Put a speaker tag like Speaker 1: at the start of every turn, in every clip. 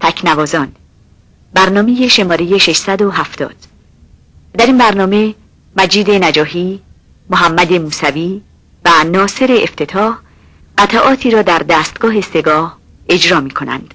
Speaker 1: تکنوازان. برنامه شماره 670 در این برنامه مجید نجاهی محمد موسوی و ناصر افتتاح قطعاتی را در دستگاه سگاه اجرا می کنند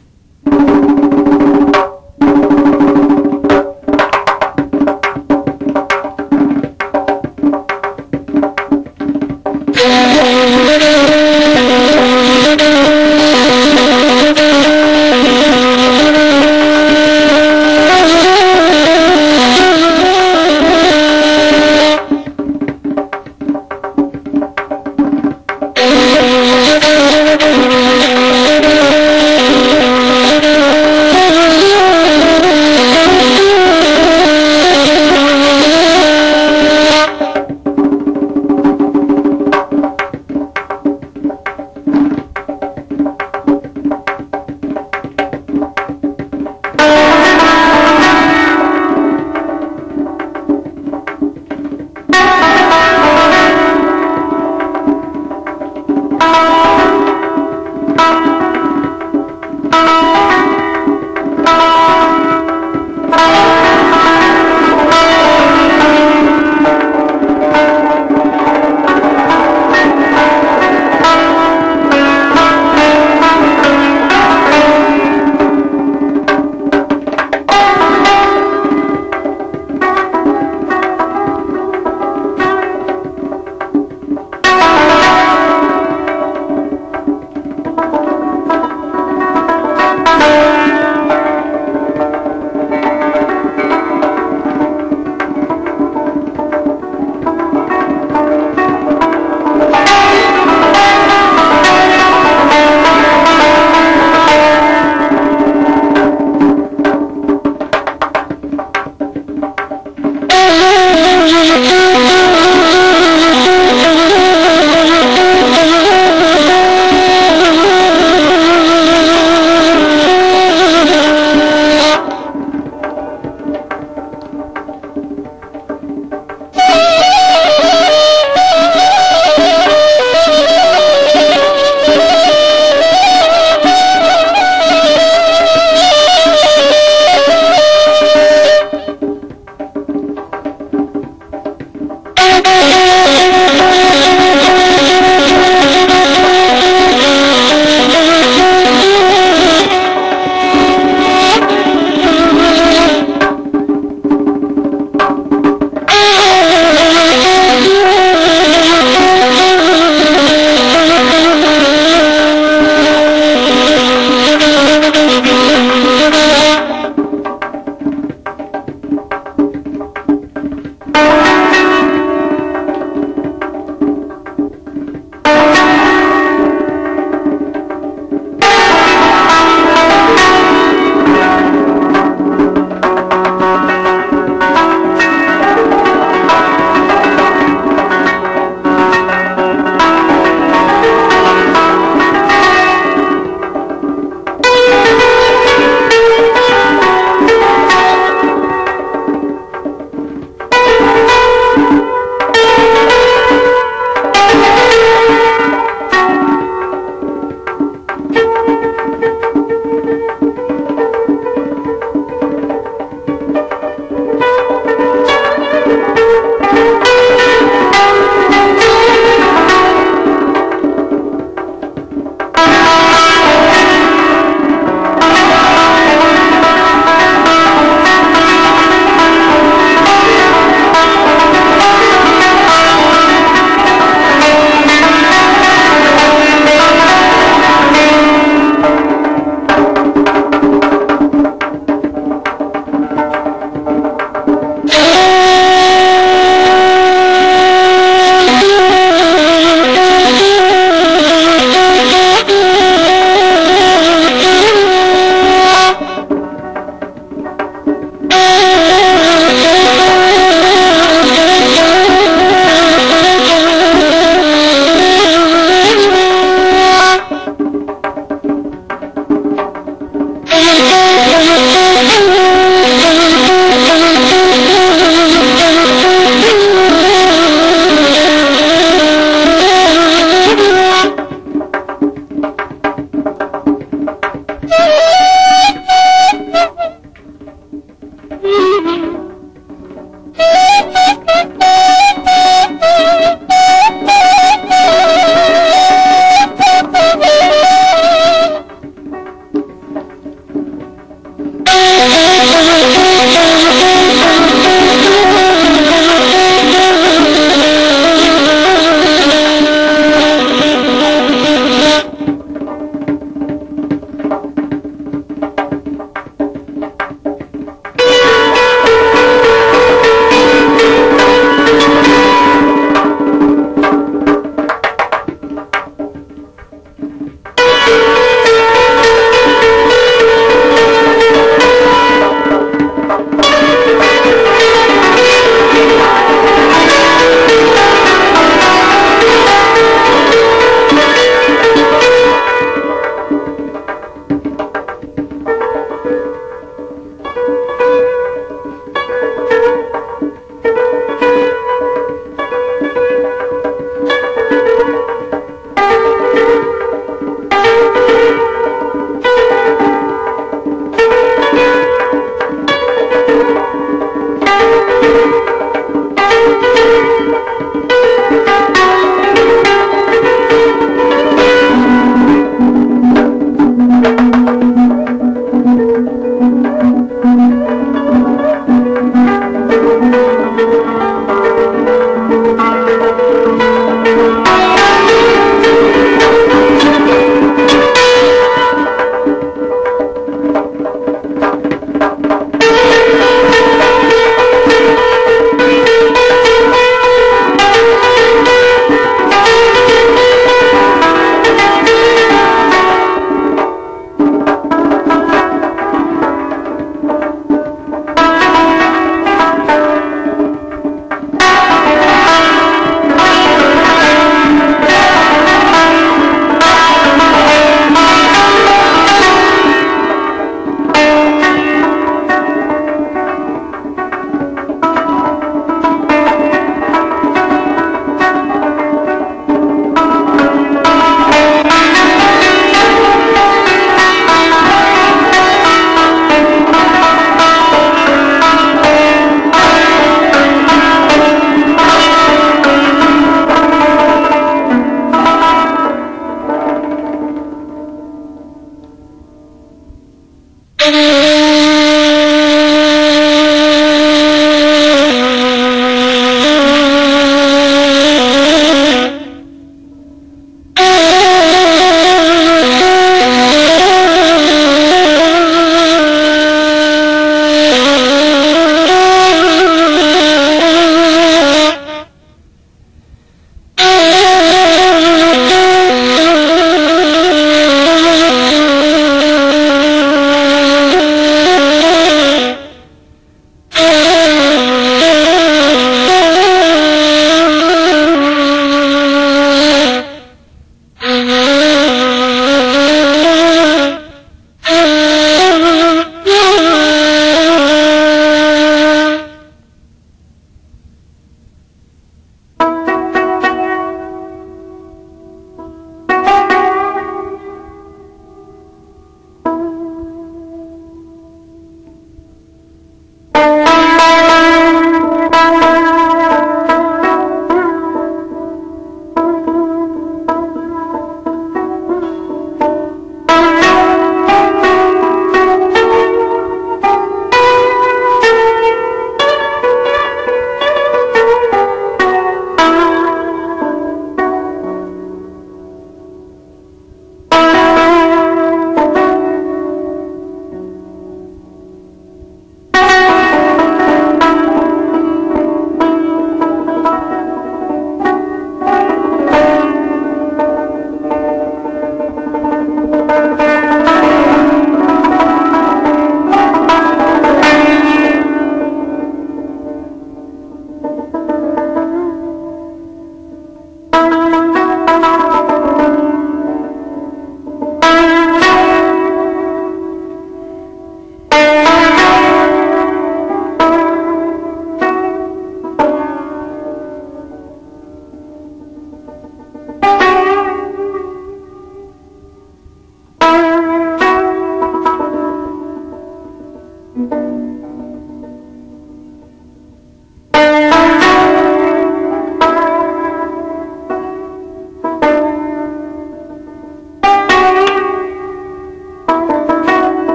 Speaker 2: Mm-hmm.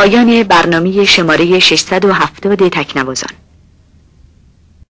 Speaker 1: پایان برنامه شماره 670 تکنوازان.